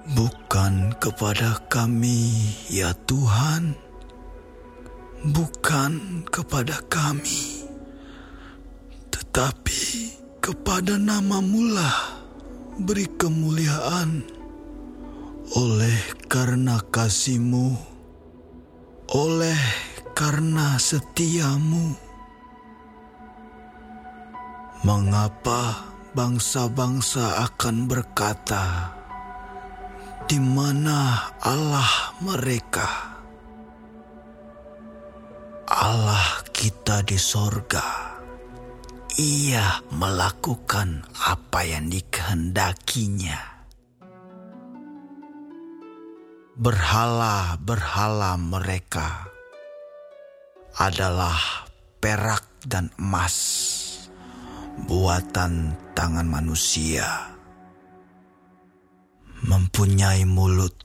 Bukan kepada kami, ya Tuhan, bukan kepada kami, tetapi kepada namamu lah beri kemuliaan oleh karena kasihmu, oleh karena setiamu. Mengapa bangsa-bangsa akan berkata, di mana Allah mereka? Allah kita di sorga. Ia melakukan apa yang dikehendakinya. Berhala-berhala mereka adalah perak dan emas, buatan tangan manusia mempunyai mulut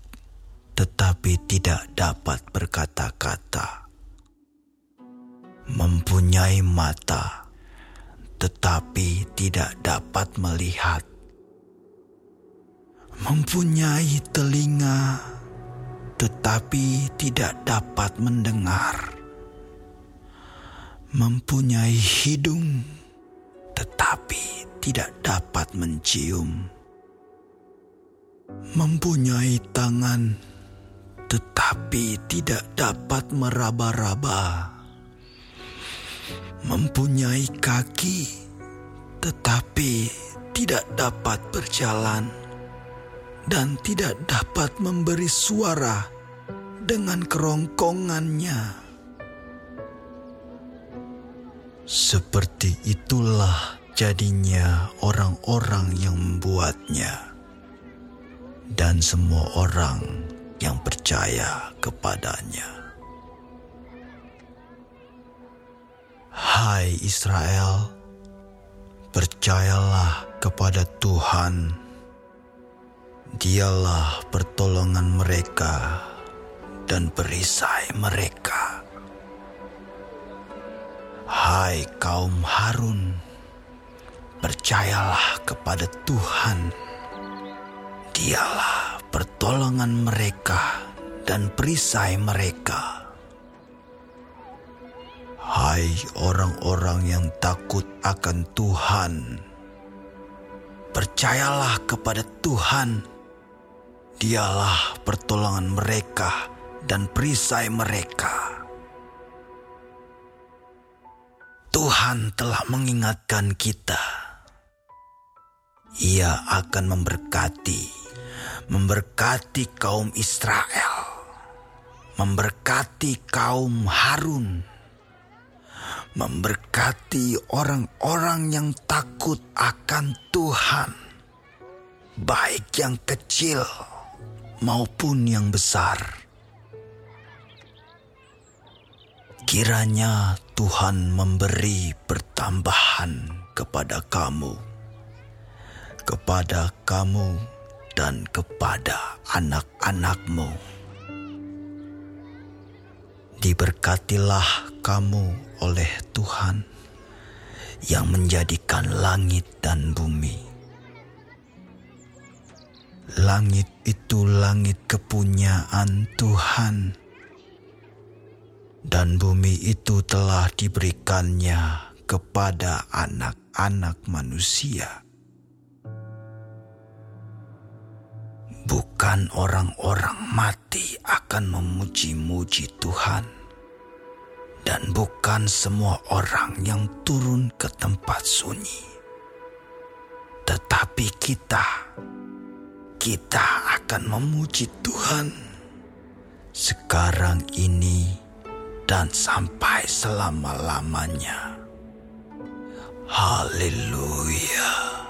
tetapi tidak dapat berkata-kata, mempunyai mata tetapi tidak dapat melihat, mempunyai telinga tetapi tidak dapat mendengar, mempunyai hidung tetapi tidak dapat mencium mempunyai tangan tetapi tidak dapat meraba-raba, mempunyai kaki tetapi tidak dapat berjalan, dan tidak dapat memberi suara dengan kerongkongannya. Seperti itulah jadinya orang-orang yang membuatnya dan semua orang yang percaya kepadanya. Hai Israel, percayalah kepada Tuhan. Dialah pertolongan mereka dan perisai mereka. Hai kaum Harun, percayalah kepada Tuhan Dialah pertolongan mereka dan perisai mereka. Hai orang-orang yang takut akan Tuhan, percayalah kepada Tuhan. Dialah pertolongan mereka dan perisai mereka. Tuhan telah mengingatkan kita. Ia akan memberkati memberkati kaum Israel, memberkati kaum Harun, memberkati orang-orang yang takut akan Tuhan, baik yang kecil maupun yang besar. Kiranya Tuhan memberi pertambahan kepada kamu, kepada kamu dan kepada anak-anakmu. Diberkatilah kamu oleh Tuhan yang menjadikan langit dan bumi. Langit itu langit kepunyaan Tuhan, dan bumi itu telah diberikannya kepada anak-anak manusia. Bukan orang-orang mati akan memuji-muji Tuhan, dan bukan semua orang yang turun ke tempat sunyi, tetapi kita, kita akan memuji Tuhan sekarang ini dan sampai selama-lamanya. Haleluya!